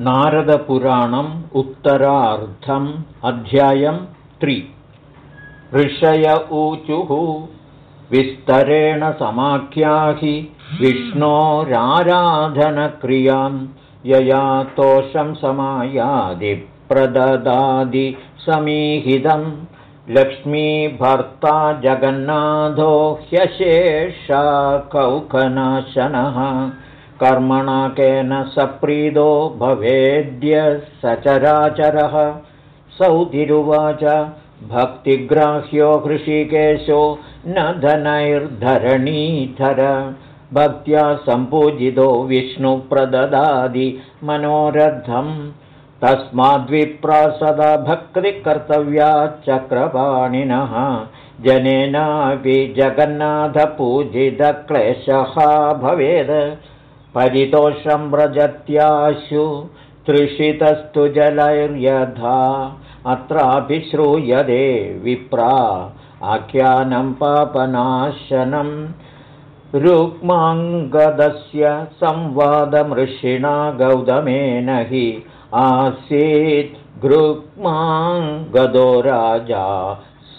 नारदपुराणम् उत्तरार्धम् अध्यायम् त्रि। ऋषय ऊचुः विस्तरेण समाख्याहि विष्णोराराधनक्रियां यया तोषं समायादिप्रददादिसमीहितं लक्ष्मीभर्ता जगन्नाथो ह्यशेषा कौकनाशनः कर्मणा केन सप्रीदो भवेद्य सचराचरः। सौतिरुवाच भक्तिग्राह्यो हृषिकेशो न धनैर्धरणीधर। भक्त्या सम्पूजितो विष्णुप्रददादि मनोरथम्। तस्माद्विप्रासदा भक्तिकर्तव्या चक्रपाणिनः जनेनापि जगन्नाथपूजितक्लेशः भवेद् परितोषं व्रजत्याशु तृषितस्तु जलैर्यथा अत्रापि श्रूयते विप्रा आख्यानं पापनाशनं। रुक्माङ्गदस्य संवादमृषिणा गौतमेन हि आसीत् गृक्माङ्गदो राजा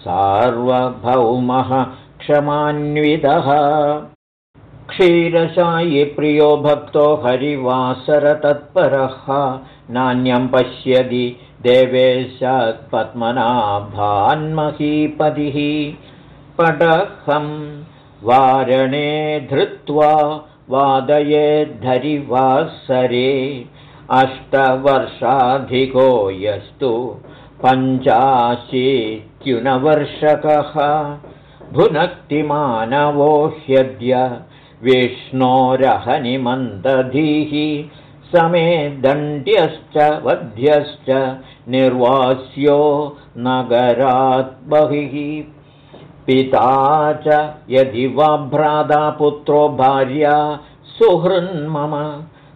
सार्वभौमः क्षमान्वितः क्षीरशायि प्रियो भक्तो हरिवासरतत्परः। नान्यं पश्यति देवेशात्पद्मनाभान्महीपतिः पटहं वारणे धृत्वा वादयेद्धरिवासरे अष्टवर्षाधिको यस्तु पञ्चाशीत्युनवर्षकः। भुनक्तिमानवो ह्यद्य विष्णोरहनिमन्दधीः समे दण्ड्यश्च वध्यश्च निर्वास्यो नगरात् बहिः। पिता च यदि वा भ्राता पुत्रो भार्या सुहृन्मम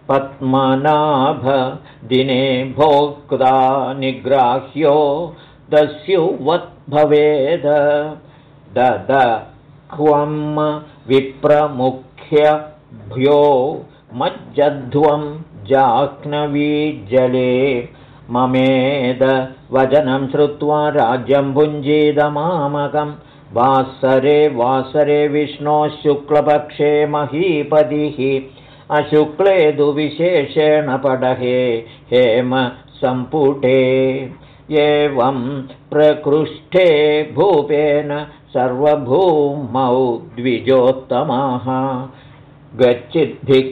पद्मनाभदिने भोक्ता निग्राह्यो दस्युवद्भवेद दद क्वं विप्रमुख्यभ्यो मज्जध्वं जाह्नवीजले ममेद वचनं श्रुत्वा राज्यं भुञ्जीदमामकं वासरे वासरे विष्णोः शुक्लपक्षे महीपतिः। अशुक्ले तु विशेषेण पडहे हेम सम्पुटे। एवं प्रकृष्टे भूपेन सर्वभूमौ द्विजोत्तमाः गच्छिद्भिः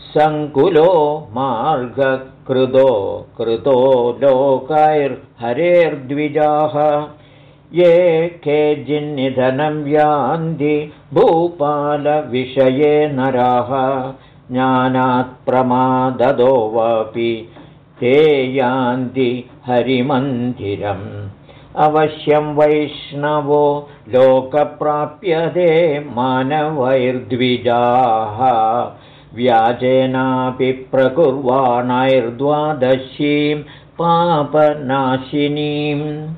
सङ्कुलो मार्गकृतो कृतो लोकैर्हरेर्द्विजाः। ये केचिन्निधनं यान्ति भूपालविषये नराः। ज्ञानात्प्रमाददो वापि ते यान्ति हरिमन्दिरम्। अवश्यं वैष्णवो लोकप्राप्यते मानवैर्द्विजाः। व्याजेनापि प्रकुर्वाणैर्द्वादशीं पापनाशिनीं।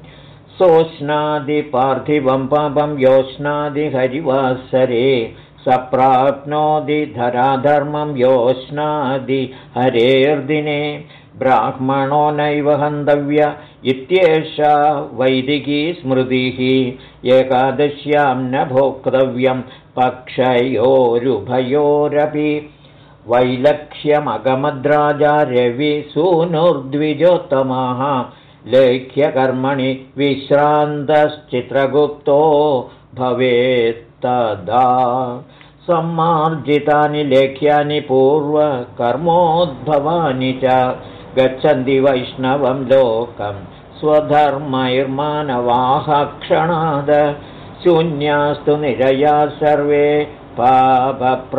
सोष्णादिपार्थिवं पापं योष्णादिहरिवासरे। स प्राप्नोति धराधर्मं योष्णादि हरेर्दिने ब्राह्मणो नैव हन्तव्य इत्येषा वैदिकी स्मृतिः एकादश्यां न भोक्तव्यं पक्षयोरुभयोरपि। वैलक्ष्यमगमद्राजा रविसूनुर्द्विजोत्तमाः लेख्यकर्मणि विश्रान्तश्चित्रगुप्तो भवेत्तदा सम्मार्जितानि लेख्यानि पूर्वकर्मोद्भवानि च गच्छन्ति वैष्णवं लोकं स्वधर्मैर्मानवाः क्षणाद शून्यास्तु निरया सर्वे पापप्राणिविवर्जिताः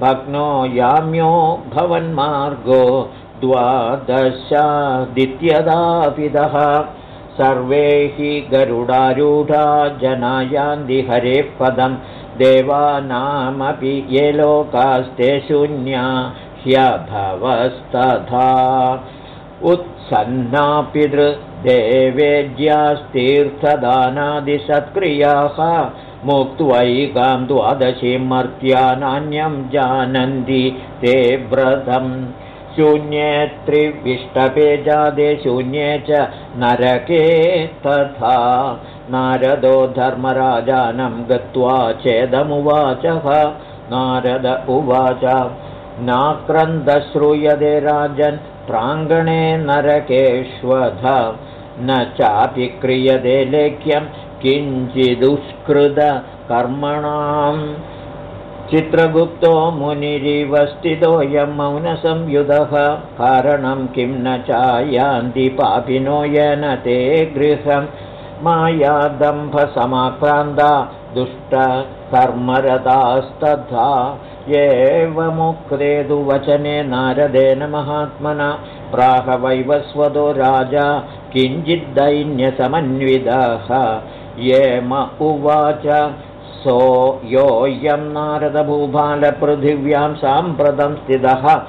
भग्नो याम्यो भवन्मार्गो द्वादशादित्यदापिदः सर्वे हि गरुडारूढा जनायान्ति हरे पदं देवानामपि ये लोकास्ते शून्या ह्यभवस्तथा उत्सन्नापितृदेवेज्यास्तीर्थदानादिसत्क्रियाः मुक्त्वैकां द्वादशीं मर्त्या नान्यं जानन्ति ते व्रतम् शून्ये त्रिविष्टपे जादे शून्ये च नरके तथा। नारदो धर्मराजानं गत्वा चेदमुवाचः। नारद उवाच नाक्रन्दश्रूयते राजन् प्राङ्गणे नरकेष्वध। न चापि क्रियते लेख्यं किञ्चिदुष्कृतकर्मणाम् चित्रगुप्तो मुनिरिव स्थितोऽयं मौनसंयुधः। कारणं किं न चायान्ति पापिनो येन ते गृहं। मायादम्भसमाक्रान्ता दुष्टकर्मरतास्तथा एवमुक्ते तु वचने नारदेन महात्मना। प्राहवैवस्वतो राजा किञ्चिद्दैन्यसमन्वितः। ये म उवाच सो योऽयं नारदभूभालपृथिव्यां साम्प्रतं स्थितः।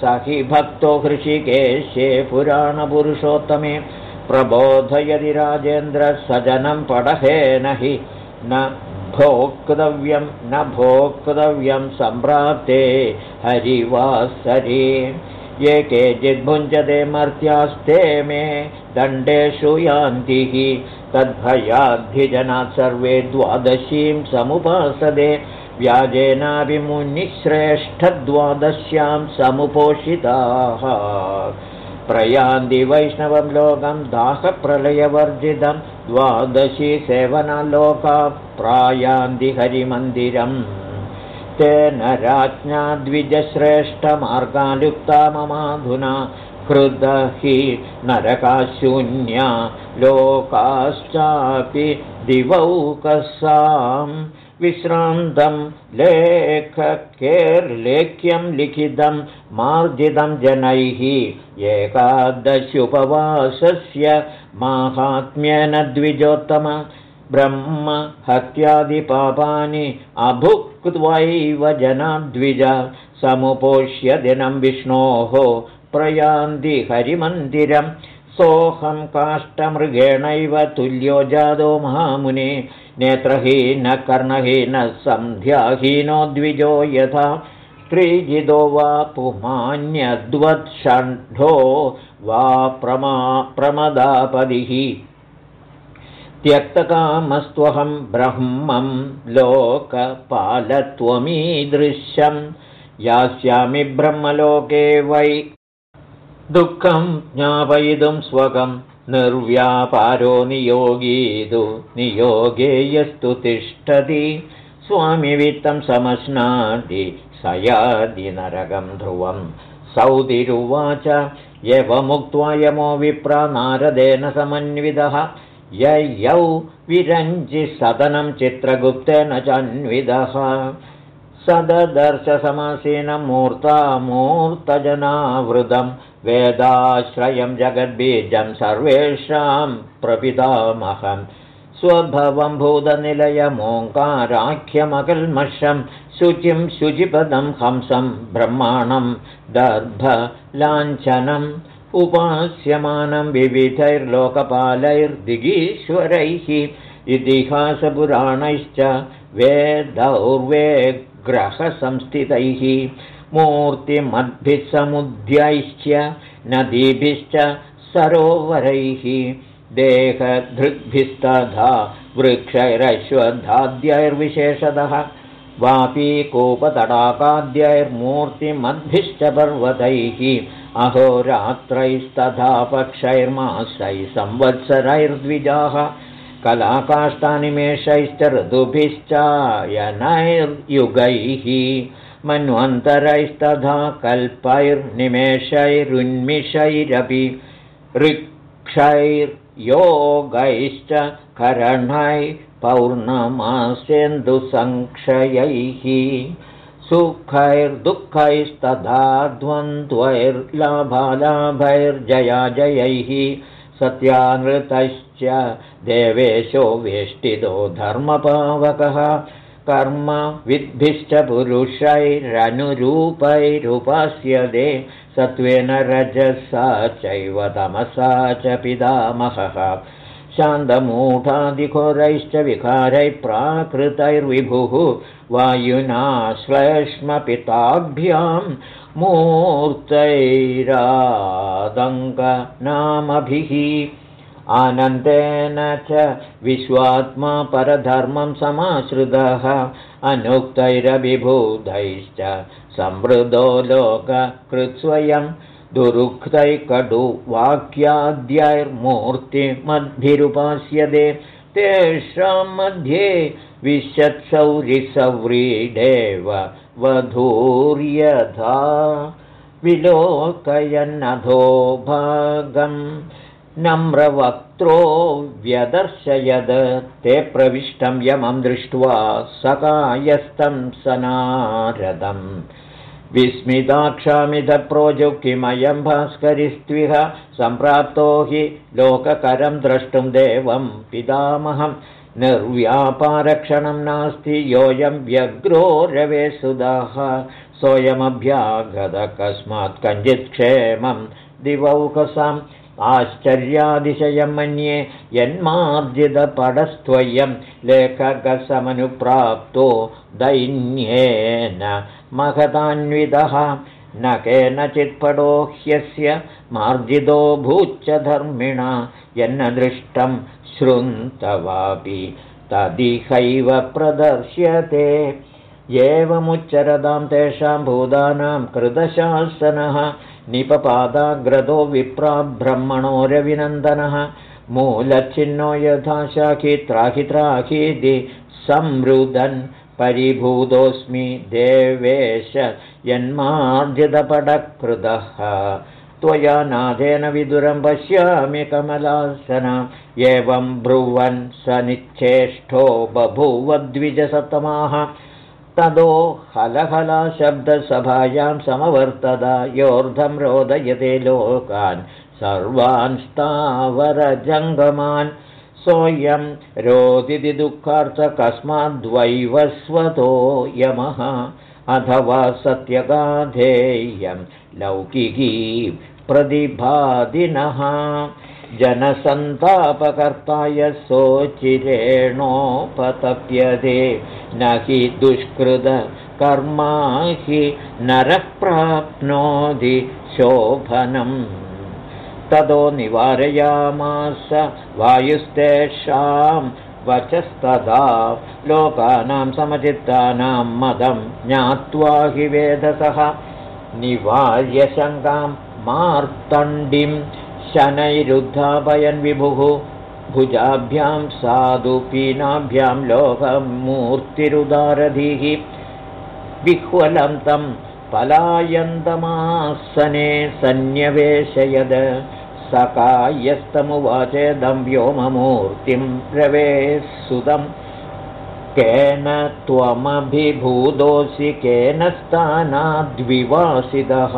स हि भक्तो हृषिकेशे पुराणपुरुषोत्तमे। प्रबोधयति राजेन्द्रसजनं पडहेन हि न भोक्तव्यं न भोक्तव्यं सम्प्राप्ते हरिवासरे। ये केचिद्भुञ्जते मर्त्यास्ते मे दण्डेषु यान्तिः। तद्भयाद्धिजनात् सर्वे द्वादशीं समुपासदे। व्याजेनाभिमुनिश्रेष्ठद्वादश्यां समुपोषिताः। प्रयान्ति वैष्णवं लोकं दाहप्रलयवर्जितं। द्वादशी सेवनलोका प्रायान्ति हरिमन्दिरम् तेन राज्ञा द्विजश्रेष्ठमार्गालुप्ता ममाधुना कृद हि नरकाशून्या लोकाश्चापि दिवौकसाम्। विश्रान्तं लेखकेर्लेख्यं लिखितं मार्जितं जनैः एकादशुपवासस्य माहात्म्येन द्विजोत्तम ब्रह्म हत्यादिपापानि अभुक्त्वैव जनाद्विज समुपोष्य दिनं विष्णोः प्रयान्ति हरिमन्दिरं। सोऽहं काष्ठमृगेणैव तुल्यो जादो महामुने। नेत्रहीनकर्णहीनः सन्ध्याहीनो द्विजो यथा। स्त्रीजिदो वा पुमान्यद्वत्षण्ढो वा प्रमा प्रमदापदिः त्यक्तकामस्त्वहं ब्रह्मं लोकपालत्वमीदृश्यं यास्यामि ब्रह्मलोके वै। दुःखं ज्ञापयितुं स्वकं निर्व्यापारो नियोगीदु नियोगे यस्तु तिष्ठति स्वामिवित्तं समश्नाति स यादिनरकं ध्रुवं। सौतिरुवाच यवमुक्त्वा यमो विप्रा नारदेन समन्वितः ययौ विरञ्जिसदनं चित्रगुप्तेन चान्विदः सददर्शसमासीनमूर्तामूर्तजनावृतं वेदाश्रयं जगद्बीजं सर्वेषां प्रपितामहं स्वभवं भूतनिलयमोङ्काराख्यमकल्मषं। शुचिं शुचिपदं हंसं ब्रह्माणं दर्भलाञ्छनम् उपास्यमानं विविधैर्लोकपालैर्दिगीश्वरैः इतिहासपुराणैश्च वेदौर्वेग्रहसंस्थितैः मूर्तिमद्भिः समुद्यैश्च नदीभिश्च सरोवरैः देहधृग्भिस्तथा वृक्षैरश्वधाद्यैर्विशेषतः वापीकूपतडाकाद्यैर्मूर्तिमद्भिश्च पर्वतैः अहोरात्रैस्तथा पक्षैर्मासैः संवत्सरैर्द्विजाः कलाकाष्ठानिमेषैश्च ऋतुभिश्चायनैर्युगैः मन्वन्तरैस्तथा कल्पैर्निमेषैरुन्मिषैरपि ऋक्षैर्योगैश्च करणैः पौर्णमास्यन्दुसङ्क्षयैः सुखैर्दुःखैस्तथा द्वन्द्वैर्लाभालाभैर्जयाजयैः सत्यानृतश्च देवेशो वेष्टितो धर्मपावकः कर्म विद्भिश्च पुरुषैरनुरूपैरुपास्यते सत्त्वेन रजसा चैव तमसा च पितामहः शान्तमूढादिघोरैश्च विकारैः प्राकृतैर्विभुः वायुना श्लेष्मपिताभ्यां मूर्तैरादङ्गनामभिः आनन्देन च विश्वात्मा परधर्मं समाश्रितः अनुक्तैरभिभूतैश्च संवृदो लोककृत्स्वयं दुरुक्तैकटुवाक्याद्यैर्मूर्तिमद्भिरुपास्यते तेषां मध्ये विशत्सौरिसव्रीडेव वधूर्यथा विलोकयन्नधो भागम्। नम्रवक्त्रो व्यदर्शयद। ते प्रविष्टं यमं दृष्ट्वा सकायस्तं सनारदम् विस्मिताक्षामिधप्रोजु किमयं भास्करिस्त्विह सम्प्राप्तो हि लोककरं द्रष्टुं देवं पितामहं। निर्व्यापारक्षणं नास्ति योऽयं व्यग्रो रवे सुधाः सोऽयमभ्यागत कस्मात् कञ्चित् क्षेमं दिवौकसाम् आश्चर्यातिशयं मन्ये यन्मार्जितपडस्त्वयं लेखकसमनुप्राप्तो दैन्येन महतान्वितः। न केनचित्पडो ह्यस्य मार्जितो भूच्च धर्मिणा यन्न दृष्टं शृन्तवापि तदिहैव प्रदर्श्यते। एवमुच्चरतां तेषां भूतानां कृतशासनः निपपादाग्रतो विप्रा ब्रह्मणोरविनन्दनः मूलच्छिन्नो यथा शाखि त्राहि त्राहीति संरुदन् परिभूतोऽस्मि देवेश यन्मार्जितपटकृतः त्वया नाथेन विदुरं पश्यामि कमलासन। एवं ब्रुवन् स निच्छेष्ठो बभूवद्विजसतमाः तदो हलहलाशब्दसभायां समवर्तदा योर्धं रोदयते लोकान् सर्वान् स्थावरजङ्गमान्। सोऽयं रोदिति दुःखार्थकस्माद्वैवस्वतो यमः अथवा सत्यगाधेयं लौकिकी प्रतिभादिनः जनसन्तापकर्ताय सोचिरेणोपतप्यते न हि दुष्कृतकर्मा हि नरः प्राप्नोति शोभनम्। ततो निवारयामास वायुस्तेषां वचस्तदा लोकानां समचित्तानां मदं ज्ञात्वा हि वेदसः। निवार्यशङ्कां मार्तण्डिं शनैरुद्धापयन् विभुः भुजाभ्यां साधु पीनाभ्यां लोकमूर्तिरुदारधिः। विह्वलं तं पलायन्तमासने सन्न्यवेशयद सकायस्तमुवाचेदं व्योममूर्तिं सुदं केन त्वमभिभूतोऽसि केन स्थानाद्विवासितः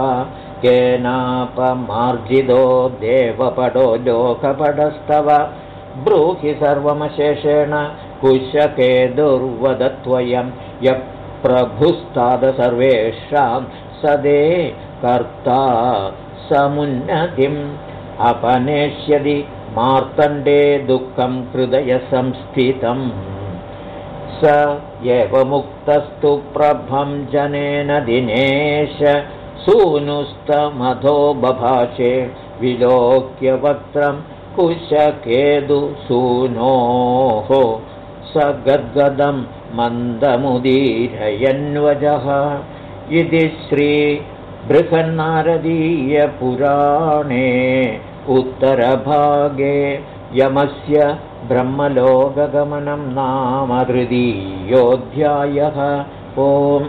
केनापमार्जितो देवपटो लोकपटस्तव। ब्रूहि सर्वमशेषेण कुशके दुर्वदत्वयं यः प्रभुस्ताद सर्वेषां सदे कर्ता समुन्नतिम् अपनेष्यति मार्तण्डे दुःखं हृदयसंस्थितम्। स एवमुक्तस्तु प्रभं जनेन दिनेश सूनुस्तमधो बभाषे विलोक्यवक्त्रं कुशकेदुसूनोः स गद्गदं मन्दमुदीरयन्वजः। इति श्रीबृहन्नारदीयपुराणे उत्तरभागे यमस्य ब्रह्मलोकगमनं नाम हृदीयोऽध्यायः। ओम्